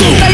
Two.